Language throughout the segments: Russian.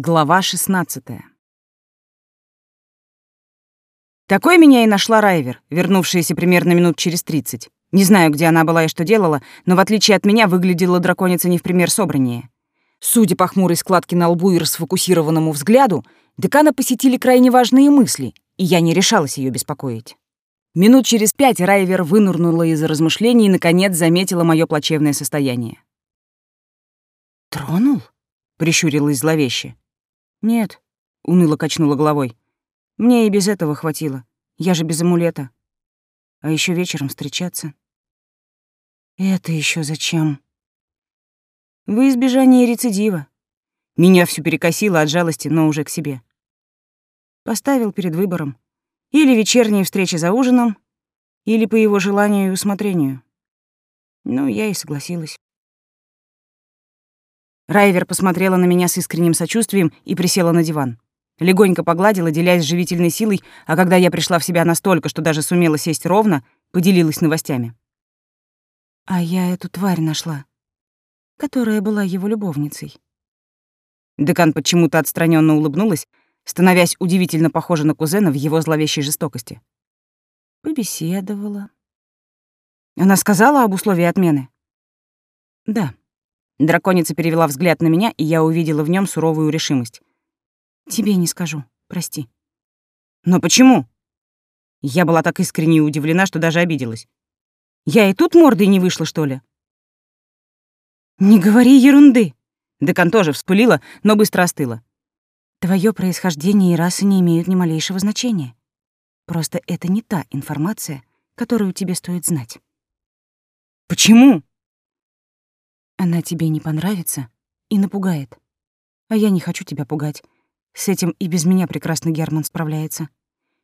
Глава 16 Такой меня и нашла Райвер, вернувшаяся примерно минут через 30. Не знаю, где она была и что делала, но в отличие от меня выглядела драконица не в пример собраннее. Судя по хмурой складке на лбу и расфокусированному взгляду, декана посетили крайне важные мысли, и я не решалась ее беспокоить. Минут через пять Райвер вынурнула из размышлений и, наконец, заметила мое плачевное состояние. «Тронул?» — прищурилась зловеще. «Нет», — уныло качнула головой. «Мне и без этого хватило. Я же без амулета. А еще вечером встречаться». «Это еще зачем?» «Во избежание рецидива». Меня все перекосило от жалости, но уже к себе. Поставил перед выбором. Или вечерние встречи за ужином, или по его желанию и усмотрению. Ну, я и согласилась. Райвер посмотрела на меня с искренним сочувствием и присела на диван. Легонько погладила, делясь живительной силой, а когда я пришла в себя настолько, что даже сумела сесть ровно, поделилась новостями. «А я эту тварь нашла, которая была его любовницей». Декан почему-то отстраненно улыбнулась, становясь удивительно похожа на кузена в его зловещей жестокости. Побеседовала. Она сказала об условии отмены? Да. Драконица перевела взгляд на меня, и я увидела в нем суровую решимость. «Тебе не скажу, прости». «Но почему?» Я была так искренне удивлена, что даже обиделась. «Я и тут мордой не вышла, что ли?» «Не говори ерунды!» Декан тоже вспылила, но быстро остыла. «Твое происхождение и раса не имеют ни малейшего значения. Просто это не та информация, которую тебе стоит знать». «Почему?» Она тебе не понравится и напугает. А я не хочу тебя пугать. С этим и без меня прекрасно Герман справляется.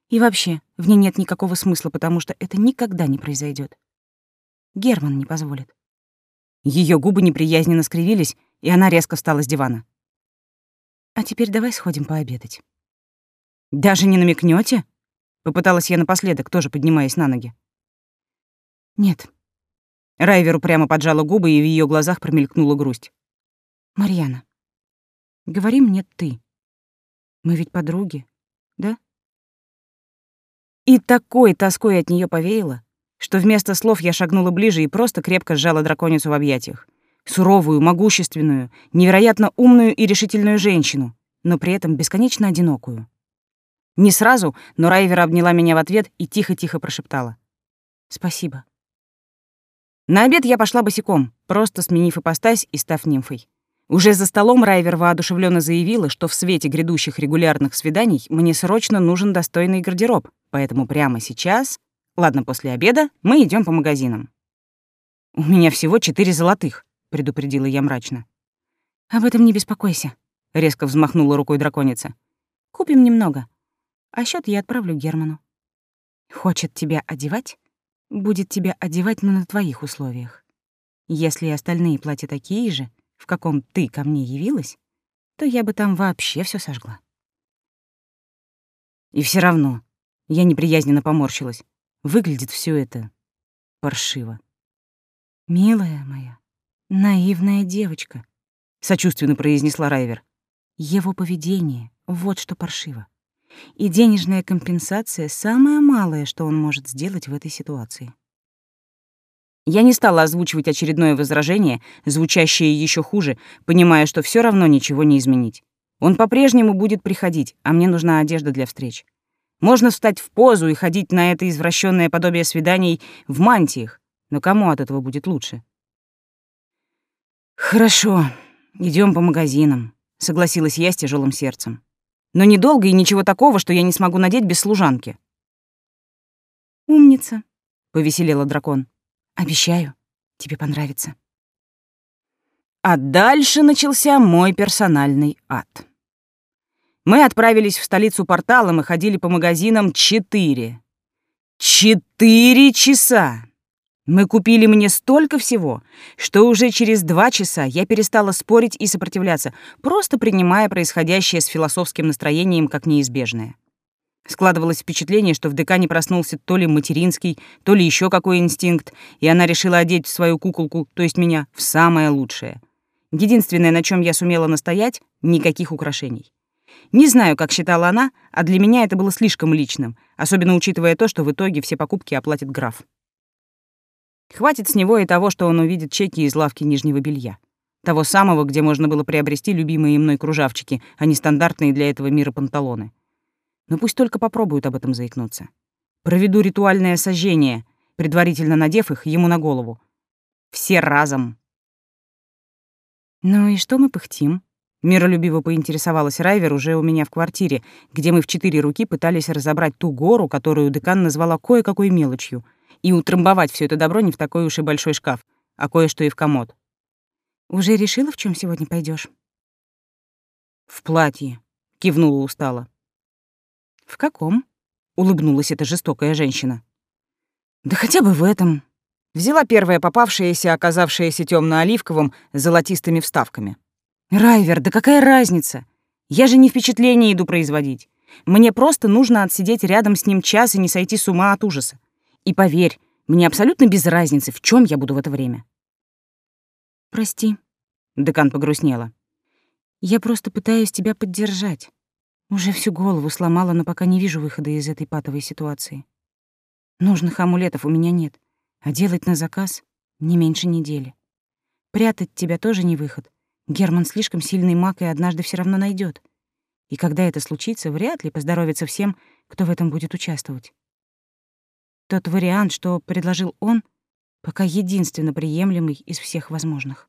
И вообще, в ней нет никакого смысла, потому что это никогда не произойдет. Герман не позволит. Ее губы неприязненно скривились, и она резко встала с дивана. А теперь давай сходим пообедать. Даже не намекнете? Попыталась я напоследок, тоже поднимаясь на ноги. Нет, Райверу прямо поджала губы, и в ее глазах промелькнула грусть. «Марьяна, говори мне ты. Мы ведь подруги, да?» И такой тоской от нее повеяло, что вместо слов я шагнула ближе и просто крепко сжала драконицу в объятиях. Суровую, могущественную, невероятно умную и решительную женщину, но при этом бесконечно одинокую. Не сразу, но Райвер обняла меня в ответ и тихо-тихо прошептала. «Спасибо. На обед я пошла босиком, просто сменив ипостась и став нимфой. Уже за столом Райвер воодушевленно заявила, что в свете грядущих регулярных свиданий мне срочно нужен достойный гардероб, поэтому прямо сейчас, ладно, после обеда, мы идем по магазинам. «У меня всего четыре золотых», — предупредила я мрачно. «Об этом не беспокойся», — резко взмахнула рукой драконица. «Купим немного, а счет я отправлю Герману. Хочет тебя одевать? Будет тебя одевать, но на твоих условиях. Если и остальные платья такие же, в каком ты ко мне явилась, то я бы там вообще все сожгла. И все равно я неприязненно поморщилась. Выглядит все это паршиво. «Милая моя, наивная девочка», — сочувственно произнесла Райвер. «Его поведение — вот что паршиво. И денежная компенсация — самое малое, что он может сделать в этой ситуации. Я не стала озвучивать очередное возражение, звучащее еще хуже, понимая, что все равно ничего не изменить. Он по-прежнему будет приходить, а мне нужна одежда для встреч. Можно встать в позу и ходить на это извращенное подобие свиданий в мантиях, но кому от этого будет лучше? «Хорошо, идем по магазинам», — согласилась я с тяжелым сердцем но недолго и ничего такого, что я не смогу надеть без служанки. «Умница», — повеселела дракон. «Обещаю, тебе понравится». А дальше начался мой персональный ад. Мы отправились в столицу порталом и ходили по магазинам четыре. Четыре часа! Мы купили мне столько всего, что уже через два часа я перестала спорить и сопротивляться, просто принимая происходящее с философским настроением как неизбежное. Складывалось впечатление, что в декане проснулся то ли материнский, то ли еще какой инстинкт, и она решила одеть свою куколку, то есть меня, в самое лучшее. Единственное, на чем я сумела настоять — никаких украшений. Не знаю, как считала она, а для меня это было слишком личным, особенно учитывая то, что в итоге все покупки оплатит граф. Хватит с него и того, что он увидит чеки из лавки нижнего белья. Того самого, где можно было приобрести любимые мной кружавчики, а не стандартные для этого мира панталоны. Но пусть только попробуют об этом заикнуться. Проведу ритуальное сожжение, предварительно надев их ему на голову. Все разом. «Ну и что мы пыхтим?» Миролюбиво поинтересовалась Райвер уже у меня в квартире, где мы в четыре руки пытались разобрать ту гору, которую декан назвала кое-какой мелочью, и утрамбовать все это добро не в такой уж и большой шкаф, а кое-что и в комод. «Уже решила, в чем сегодня пойдешь? «В платье», — кивнула устало. «В каком?» — улыбнулась эта жестокая женщина. «Да хотя бы в этом», Взяла первое попавшееся, оказавшееся темно оливковым с золотистыми вставками. «Райвер, да какая разница? Я же не впечатление иду производить. Мне просто нужно отсидеть рядом с ним час и не сойти с ума от ужаса. И поверь, мне абсолютно без разницы, в чем я буду в это время». «Прости», — декан погрустнела. «Я просто пытаюсь тебя поддержать. Уже всю голову сломала, но пока не вижу выхода из этой патовой ситуации. Нужных амулетов у меня нет а делать на заказ не меньше недели. Прятать тебя тоже не выход. Герман слишком сильный маг и однажды все равно найдет. И когда это случится, вряд ли поздоровится всем, кто в этом будет участвовать. Тот вариант, что предложил он, пока единственно приемлемый из всех возможных.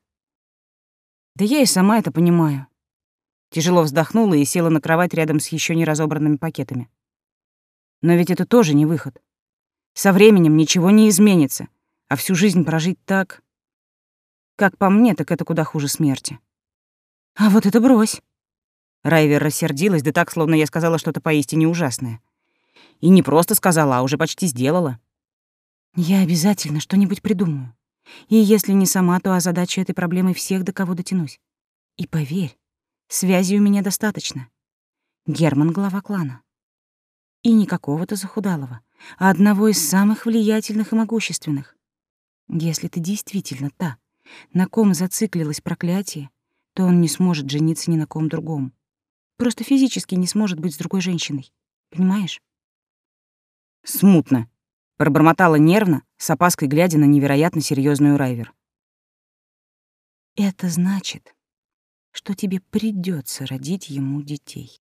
Да я и сама это понимаю. Тяжело вздохнула и села на кровать рядом с еще не разобранными пакетами. Но ведь это тоже не выход. Со временем ничего не изменится, а всю жизнь прожить так... Как по мне, так это куда хуже смерти. А вот это брось. Райвер рассердилась, да так, словно я сказала что-то поистине ужасное. И не просто сказала, а уже почти сделала. Я обязательно что-нибудь придумаю. И если не сама, то озадачу этой проблемой всех, до кого дотянусь. И поверь, связи у меня достаточно. Герман — глава клана. И не какого-то захудалого, а одного из самых влиятельных и могущественных. Если ты действительно та, на ком зациклилось проклятие, то он не сможет жениться ни на ком другом. Просто физически не сможет быть с другой женщиной. Понимаешь? Смутно. Пробормотала нервно, с опаской глядя на невероятно серьезную Райвер. Это значит, что тебе придется родить ему детей.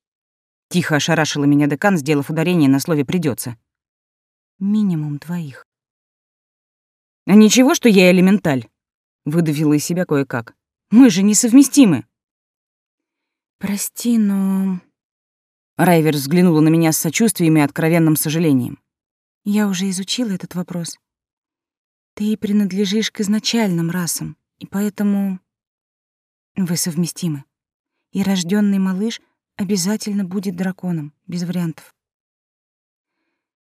Тихо ошарашила меня декан, сделав ударение на слове придется. Минимум двоих. А ничего, что я элементаль, выдавила из себя кое-как. Мы же несовместимы. Прости, но... Райвер взглянула на меня с сочувствием и откровенным сожалением. Я уже изучила этот вопрос. Ты принадлежишь к изначальным расам, и поэтому вы совместимы. И рожденный малыш обязательно будет драконом, без вариантов.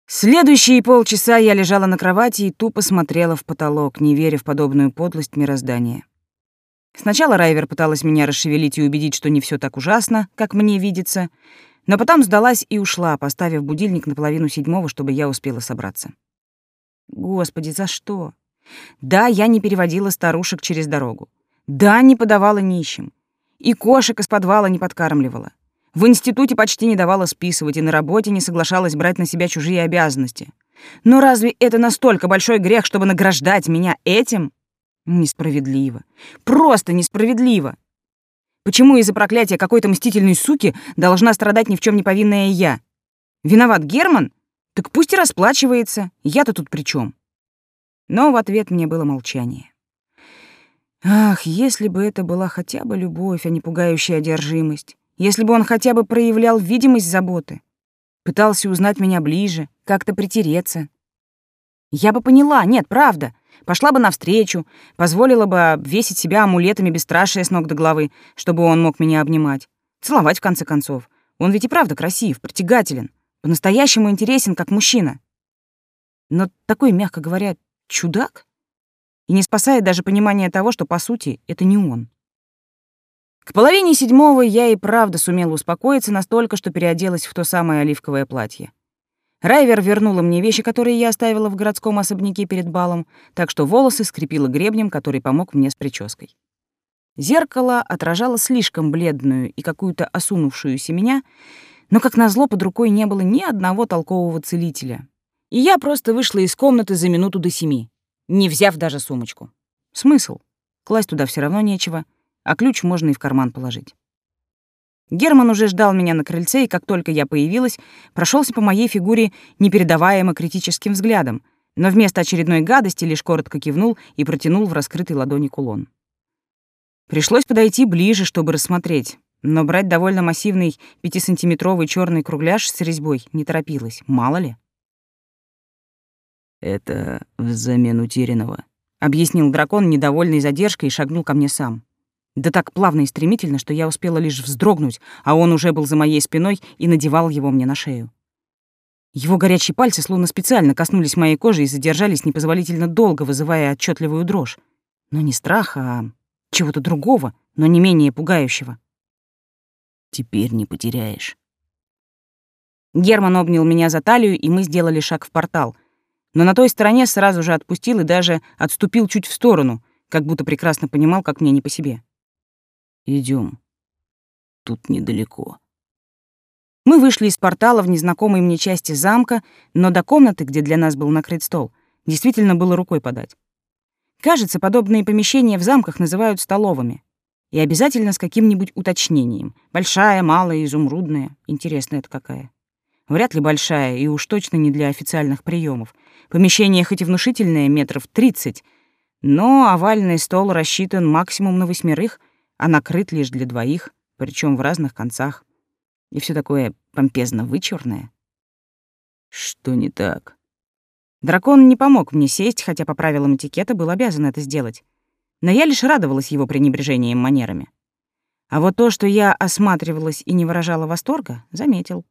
Следующие полчаса я лежала на кровати и тупо смотрела в потолок, не веря в подобную подлость мироздания. Сначала Райвер пыталась меня расшевелить и убедить, что не все так ужасно, как мне видится, но потом сдалась и ушла, поставив будильник на половину седьмого, чтобы я успела собраться. Господи, за что? Да, я не переводила старушек через дорогу. Да, не подавала нищим. И кошек из подвала не подкармливала. В институте почти не давала списывать и на работе не соглашалась брать на себя чужие обязанности. Но разве это настолько большой грех, чтобы награждать меня этим? Несправедливо. Просто несправедливо. Почему из-за проклятия какой-то мстительной суки должна страдать ни в чем не повинная я? Виноват Герман? Так пусть и расплачивается. Я-то тут при чем? Но в ответ мне было молчание. Ах, если бы это была хотя бы любовь, а не пугающая одержимость. Если бы он хотя бы проявлял видимость заботы, пытался узнать меня ближе, как-то притереться. Я бы поняла, нет, правда. Пошла бы навстречу, позволила бы обвесить себя амулетами бесстрашия с ног до головы, чтобы он мог меня обнимать. Целовать, в конце концов. Он ведь и правда красив, притягателен, по-настоящему интересен, как мужчина. Но такой, мягко говоря, чудак. И не спасает даже понимание того, что, по сути, это не он. К половине седьмого я и правда сумела успокоиться настолько, что переоделась в то самое оливковое платье. Райвер вернула мне вещи, которые я оставила в городском особняке перед балом, так что волосы скрепила гребнем, который помог мне с прической. Зеркало отражало слишком бледную и какую-то осунувшуюся меня, но, как назло, под рукой не было ни одного толкового целителя. И я просто вышла из комнаты за минуту до семи, не взяв даже сумочку. Смысл? Класть туда все равно нечего, а ключ можно и в карман положить. Герман уже ждал меня на крыльце, и как только я появилась, прошелся по моей фигуре непередаваемо критическим взглядом, но вместо очередной гадости лишь коротко кивнул и протянул в раскрытой ладони кулон. Пришлось подойти ближе, чтобы рассмотреть, но брать довольно массивный пятисантиметровый черный кругляш с резьбой не торопилась, мало ли. «Это взамен утерянного», — объяснил дракон, недовольный задержкой, и шагнул ко мне сам. Да так плавно и стремительно, что я успела лишь вздрогнуть, а он уже был за моей спиной и надевал его мне на шею. Его горячие пальцы словно специально коснулись моей кожи и задержались непозволительно долго, вызывая отчетливую дрожь. Но не страха, а чего-то другого, но не менее пугающего. «Теперь не потеряешь». Герман обнял меня за талию, и мы сделали шаг в портал. Но на той стороне сразу же отпустил и даже отступил чуть в сторону, как будто прекрасно понимал, как мне не по себе. Идем. Тут недалеко. Мы вышли из портала в незнакомой мне части замка, но до комнаты, где для нас был накрыт стол, действительно было рукой подать. Кажется, подобные помещения в замках называют столовыми. И обязательно с каким-нибудь уточнением. Большая, малая, изумрудная. Интересно, это какая? Вряд ли большая, и уж точно не для официальных приемов. Помещение хоть и внушительное, метров тридцать, но овальный стол рассчитан максимум на восьмерых — а накрыт лишь для двоих, причем в разных концах. И все такое помпезно вычурное. Что не так? Дракон не помог мне сесть, хотя по правилам этикета был обязан это сделать. Но я лишь радовалась его пренебрежением манерами. А вот то, что я осматривалась и не выражала восторга, заметил.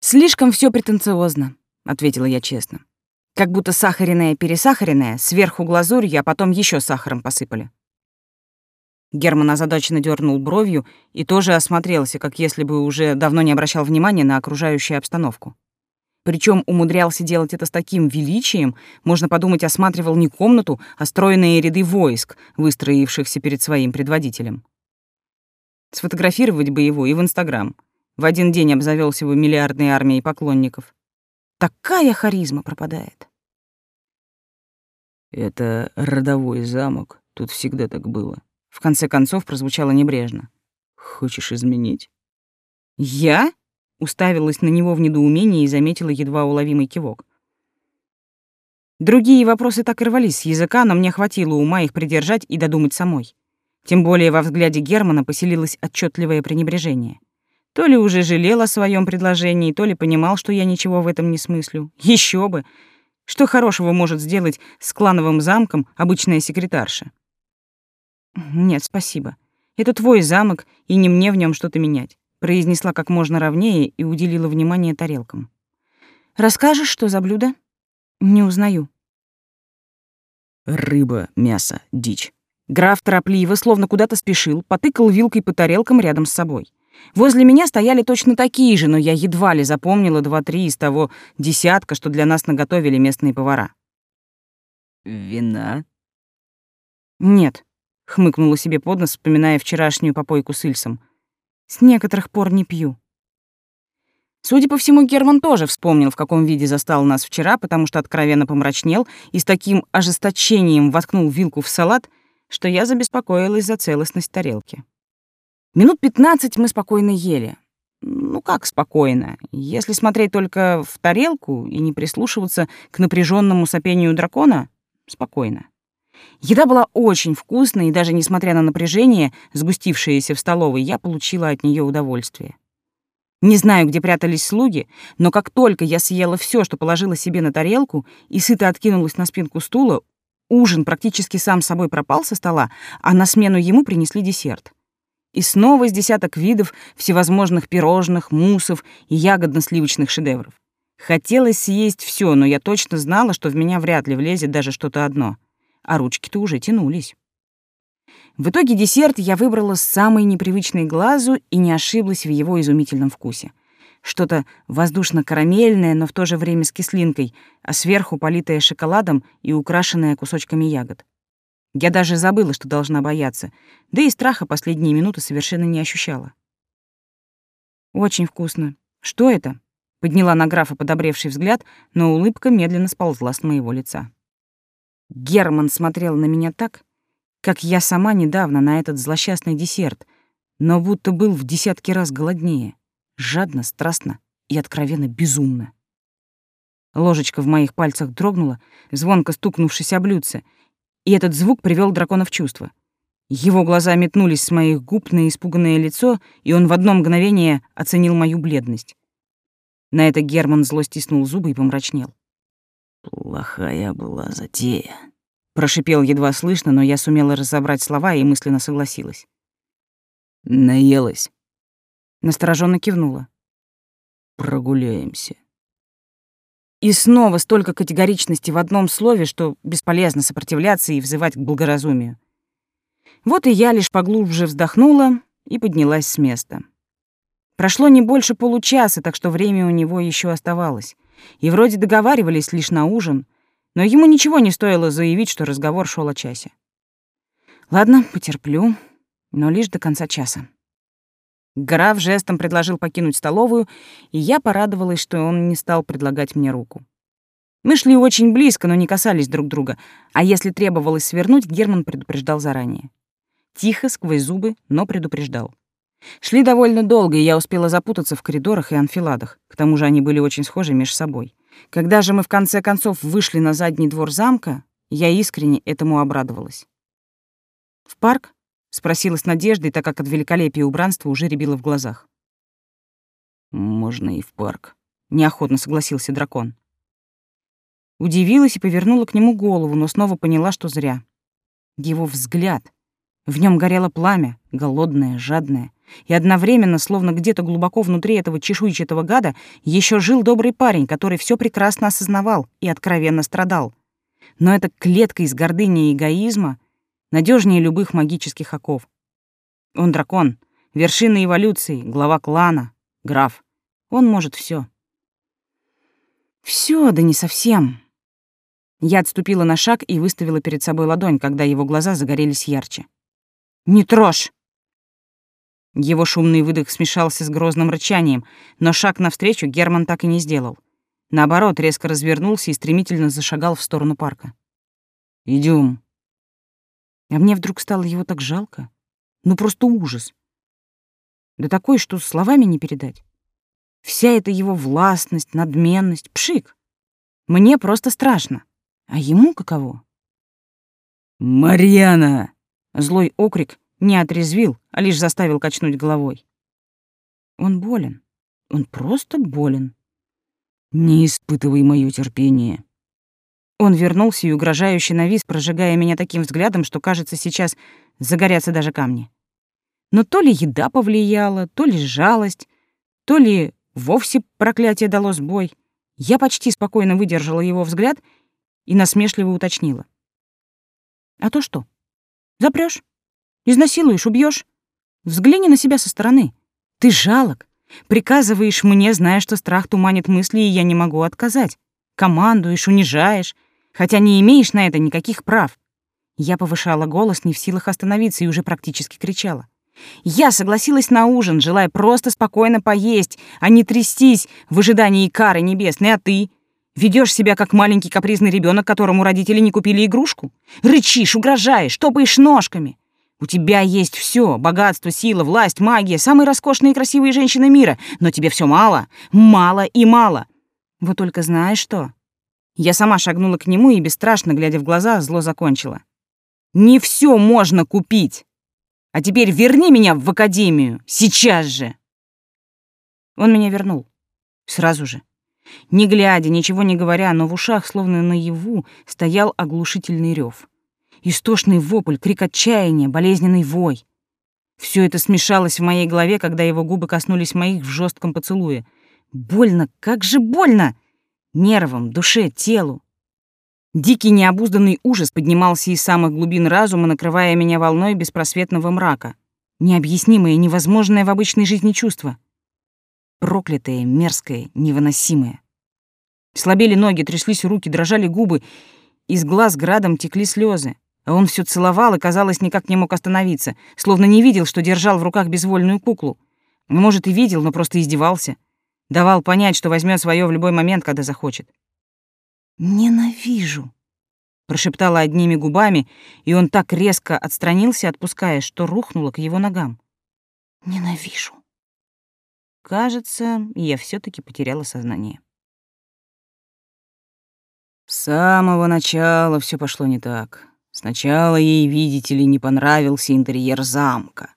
«Слишком все претенциозно», — ответила я честно. «Как будто сахаренное-пересахаренное, сверху глазурью, а потом еще сахаром посыпали». Герман озадаченно дернул бровью и тоже осмотрелся, как если бы уже давно не обращал внимания на окружающую обстановку. Причем умудрялся делать это с таким величием, можно подумать, осматривал не комнату, а стройные ряды войск, выстроившихся перед своим предводителем. Сфотографировать бы его и в Инстаграм. В один день обзавелся бы миллиардной армией поклонников. Такая харизма пропадает. Это родовой замок, тут всегда так было. В конце концов прозвучало небрежно. «Хочешь изменить?» «Я?» — уставилась на него в недоумении и заметила едва уловимый кивок. Другие вопросы так и рвались с языка, но мне хватило ума их придержать и додумать самой. Тем более во взгляде Германа поселилось отчетливое пренебрежение. То ли уже жалел о своем предложении, то ли понимал, что я ничего в этом не смыслю. Еще бы! Что хорошего может сделать с клановым замком обычная секретарша? «Нет, спасибо. Это твой замок, и не мне в нем что-то менять», произнесла как можно ровнее и уделила внимание тарелкам. «Расскажешь, что за блюдо?» «Не узнаю». «Рыба, мясо, дичь». Граф торопливо, словно куда-то спешил, потыкал вилкой по тарелкам рядом с собой. Возле меня стояли точно такие же, но я едва ли запомнила два-три из того десятка, что для нас наготовили местные повара. «Вина?» «Нет», — хмыкнула себе под нос, вспоминая вчерашнюю попойку с Ильсом. «С некоторых пор не пью». Судя по всему, Герман тоже вспомнил, в каком виде застал нас вчера, потому что откровенно помрачнел и с таким ожесточением воткнул вилку в салат, что я забеспокоилась за целостность тарелки. Минут пятнадцать мы спокойно ели. Ну как спокойно? Если смотреть только в тарелку и не прислушиваться к напряженному сопению дракона — спокойно. Еда была очень вкусной, и даже несмотря на напряжение, сгустившееся в столовой, я получила от нее удовольствие. Не знаю, где прятались слуги, но как только я съела все, что положила себе на тарелку, и сыто откинулась на спинку стула, ужин практически сам собой пропал со стола, а на смену ему принесли десерт. И снова с десяток видов всевозможных пирожных, муссов и ягодно-сливочных шедевров. Хотелось съесть все, но я точно знала, что в меня вряд ли влезет даже что-то одно — а ручки-то уже тянулись. В итоге десерт я выбрала самый непривычный глазу и не ошиблась в его изумительном вкусе. Что-то воздушно-карамельное, но в то же время с кислинкой, а сверху политое шоколадом и украшенное кусочками ягод. Я даже забыла, что должна бояться, да и страха последние минуты совершенно не ощущала. «Очень вкусно. Что это?» — подняла на графа подобревший взгляд, но улыбка медленно сползла с моего лица. Герман смотрел на меня так, как я сама недавно на этот злосчастный десерт, но будто был в десятки раз голоднее, жадно, страстно и откровенно безумно. Ложечка в моих пальцах дрогнула, звонко стукнувшись о блюдце, и этот звук привел дракона в чувство. Его глаза метнулись с моих губ на испуганное лицо, и он в одно мгновение оценил мою бледность. На это Герман зло стиснул зубы и помрачнел. «Плохая была затея», — прошипел едва слышно, но я сумела разобрать слова и мысленно согласилась. «Наелась?» Настороженно кивнула. «Прогуляемся». И снова столько категоричности в одном слове, что бесполезно сопротивляться и взывать к благоразумию. Вот и я лишь поглубже вздохнула и поднялась с места. Прошло не больше получаса, так что время у него еще оставалось. И вроде договаривались лишь на ужин, но ему ничего не стоило заявить, что разговор шел о часе. Ладно, потерплю, но лишь до конца часа. Граф жестом предложил покинуть столовую, и я порадовалась, что он не стал предлагать мне руку. Мы шли очень близко, но не касались друг друга, а если требовалось свернуть, Герман предупреждал заранее. Тихо, сквозь зубы, но предупреждал. Шли довольно долго, и я успела запутаться в коридорах и анфиладах. К тому же они были очень схожи между собой. Когда же мы в конце концов вышли на задний двор замка, я искренне этому обрадовалась. В парк Спросила с надеждой, так как от великолепия убранства уже рябило в глазах. «Можно и в парк», — неохотно согласился дракон. Удивилась и повернула к нему голову, но снова поняла, что зря. Его взгляд. В нем горело пламя, голодное, жадное. И одновременно, словно где-то глубоко внутри этого чешуйчатого гада, еще жил добрый парень, который все прекрасно осознавал и откровенно страдал. Но эта клетка из гордыни и эгоизма надежнее любых магических оков. Он дракон, вершина эволюции, глава клана, граф. Он может все. Все, да не совсем. Я отступила на шаг и выставила перед собой ладонь, когда его глаза загорелись ярче. «Не трожь!» Его шумный выдох смешался с грозным рычанием, но шаг навстречу Герман так и не сделал. Наоборот, резко развернулся и стремительно зашагал в сторону парка. Идем. А мне вдруг стало его так жалко. Ну просто ужас. Да такой, что словами не передать. Вся эта его властность, надменность, пшик. Мне просто страшно. А ему каково? «Марьяна!» Злой окрик не отрезвил, а лишь заставил качнуть головой. Он болен. Он просто болен. Не испытывай моё терпение. Он вернулся и угрожающе навис, прожигая меня таким взглядом, что, кажется, сейчас загорятся даже камни. Но то ли еда повлияла, то ли жалость, то ли вовсе проклятие дало сбой. Я почти спокойно выдержала его взгляд и насмешливо уточнила. «А то что? Запрёшь? Изнасилуешь, убьёшь? Взгляни на себя со стороны. Ты жалок. Приказываешь мне, зная, что страх туманит мысли, и я не могу отказать. Командуешь, унижаешь, хотя не имеешь на это никаких прав. Я повышала голос, не в силах остановиться, и уже практически кричала. Я согласилась на ужин, желая просто спокойно поесть, а не трястись в ожидании кары небесной, а ты? Ведешь себя как маленький капризный ребенок, которому родители не купили игрушку? Рычишь, угрожаешь, топаешь ножками. У тебя есть все: богатство, сила, власть, магия, самые роскошные и красивые женщины мира, но тебе все мало, мало и мало. Вот только знаешь что? Я сама шагнула к нему и, бесстрашно глядя в глаза, зло закончила. «Не все можно купить! А теперь верни меня в академию! Сейчас же!» Он меня вернул. Сразу же. Не глядя, ничего не говоря, но в ушах, словно наяву, стоял оглушительный рев. Истошный вопль, крик отчаяния, болезненный вой. Все это смешалось в моей голове, когда его губы коснулись моих в жестком поцелуе. Больно, как же больно! нервам, душе, телу. Дикий необузданный ужас поднимался из самых глубин разума, накрывая меня волной беспросветного мрака. Необъяснимое, невозможное в обычной жизни чувство. Проклятое, мерзкое, невыносимое. Слабели ноги, тряслись руки, дрожали губы, из глаз градом текли слезы. А он все целовал и, казалось, никак не мог остановиться, словно не видел, что держал в руках безвольную куклу. Может, и видел, но просто издевался. Давал понять, что возьмет свое в любой момент, когда захочет. «Ненавижу», — прошептала одними губами, и он так резко отстранился, отпуская, что рухнуло к его ногам. «Ненавижу». Кажется, я все таки потеряла сознание. С самого начала все пошло не так. Сначала ей, видите ли, не понравился интерьер замка.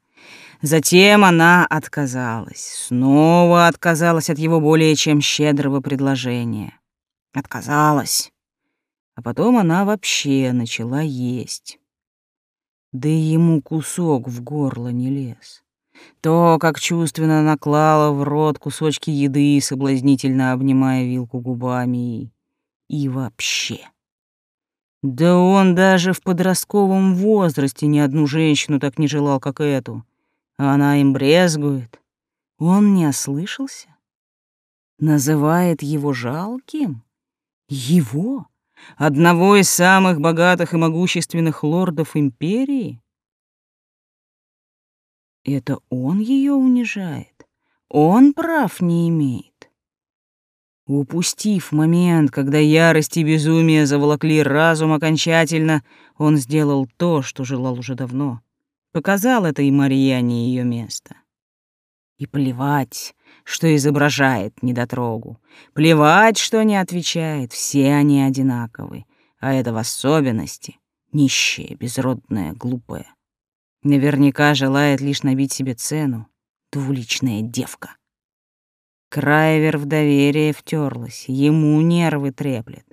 Затем она отказалась, снова отказалась от его более чем щедрого предложения. Отказалась. А потом она вообще начала есть. Да ему кусок в горло не лез. То, как чувственно наклала в рот кусочки еды, соблазнительно обнимая вилку губами и... вообще... Да он даже в подростковом возрасте ни одну женщину так не желал, как эту. Она им брезгует. Он не ослышался? Называет его жалким? Его? Одного из самых богатых и могущественных лордов империи? Это он ее унижает? Он прав не имеет? Упустив момент, когда ярость и безумие заволокли разум окончательно, он сделал то, что желал уже давно. Показал этой Марьяне ее место. И плевать, что изображает недотрогу. Плевать, что не отвечает, все они одинаковы. А это в особенности нищая, безродная, глупая. Наверняка желает лишь набить себе цену. Двуличная девка. Крайвер в доверие втерлась, ему нервы треплет.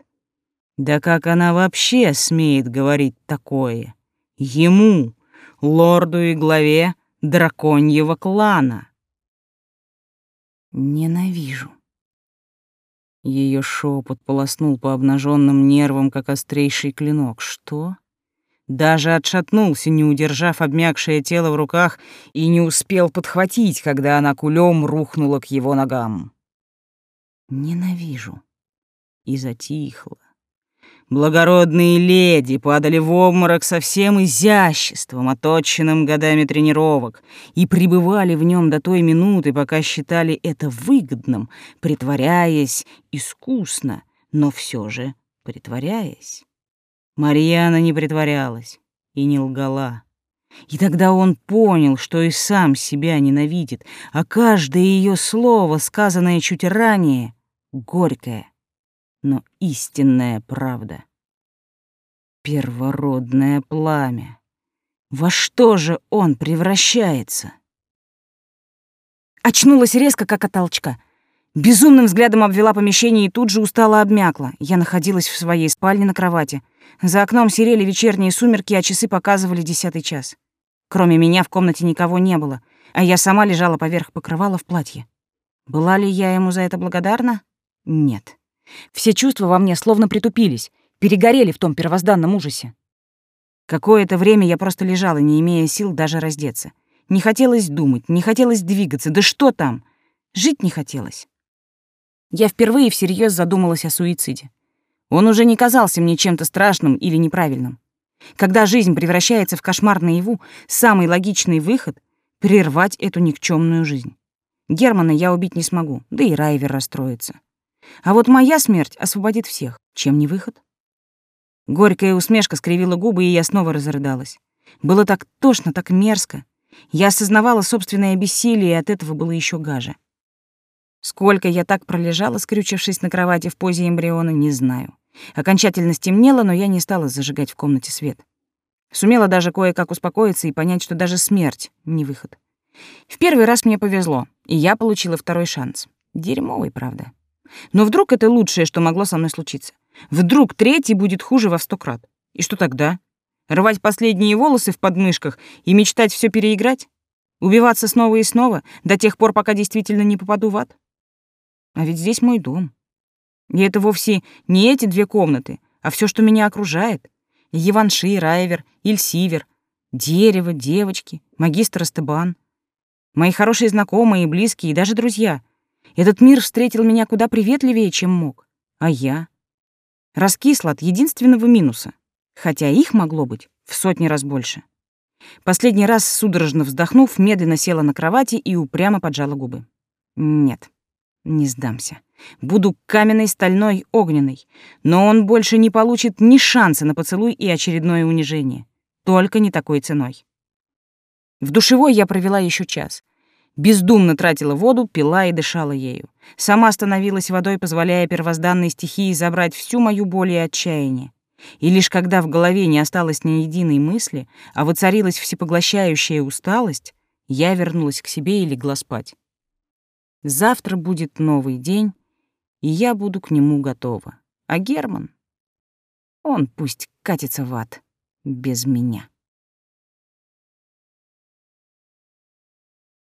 Да как она вообще смеет говорить такое? Ему, лорду и главе драконьего клана. Ненавижу. Ее шепот полоснул по обнаженным нервам, как острейший клинок. Что? Даже отшатнулся, не удержав обмякшее тело в руках, и не успел подхватить, когда она кулем рухнула к его ногам. Ненавижу. И затихла. Благородные леди падали в обморок со всем изяществом, оточенным годами тренировок, и пребывали в нем до той минуты, пока считали это выгодным, притворяясь искусно, но все же притворяясь. Марьяна не притворялась и не лгала. И тогда он понял, что и сам себя ненавидит, а каждое ее слово, сказанное чуть ранее, горькое, но истинная правда. Первородное пламя. Во что же он превращается? Очнулась резко, как от толчка. Безумным взглядом обвела помещение и тут же устало обмякла. Я находилась в своей спальне на кровати — за окном серели вечерние сумерки, а часы показывали десятый час. Кроме меня в комнате никого не было, а я сама лежала поверх покрывала в платье. Была ли я ему за это благодарна? Нет. Все чувства во мне словно притупились, перегорели в том первозданном ужасе. Какое-то время я просто лежала, не имея сил даже раздеться. Не хотелось думать, не хотелось двигаться, да что там? Жить не хотелось. Я впервые всерьез задумалась о суициде. Он уже не казался мне чем-то страшным или неправильным. Когда жизнь превращается в кошмар наяву, самый логичный выход — прервать эту никчемную жизнь. Германа я убить не смогу, да и Райвер расстроится. А вот моя смерть освободит всех. Чем не выход? Горькая усмешка скривила губы, и я снова разрыдалась. Было так тошно, так мерзко. Я осознавала собственное бессилие, и от этого было еще гаже. Сколько я так пролежала, скрючившись на кровати в позе эмбриона, не знаю. Окончательно стемнело, но я не стала зажигать в комнате свет. Сумела даже кое-как успокоиться и понять, что даже смерть — не выход. В первый раз мне повезло, и я получила второй шанс. Дерьмовый, правда. Но вдруг это лучшее, что могло со мной случиться. Вдруг третий будет хуже во сто крат. И что тогда? Рвать последние волосы в подмышках и мечтать все переиграть? Убиваться снова и снова, до тех пор, пока действительно не попаду в ад? А ведь здесь мой дом. И это вовсе не эти две комнаты, а все, что меня окружает. Еванши, Райвер, Ильсивер, дерево, девочки, магистр Эстебан. Мои хорошие знакомые и близкие, и даже друзья. Этот мир встретил меня куда приветливее, чем мог. А я? Раскисла от единственного минуса. Хотя их могло быть В сотни раз больше. Последний раз, судорожно вздохнув, медленно села на кровати и упрямо поджала губы. Нет, не сдамся. Буду каменной, стальной, огненной. Но он больше не получит ни шанса на поцелуй и очередное унижение. Только не такой ценой. В душевой я провела еще час. Бездумно тратила воду, пила и дышала ею. Сама становилась водой, позволяя первозданной стихии забрать всю мою боль и отчаяние. И лишь когда в голове не осталось ни единой мысли, а воцарилась всепоглощающая усталость, я вернулась к себе и легла спать. Завтра будет новый день, и я буду к нему готова. А Герман? Он пусть катится в ад без меня.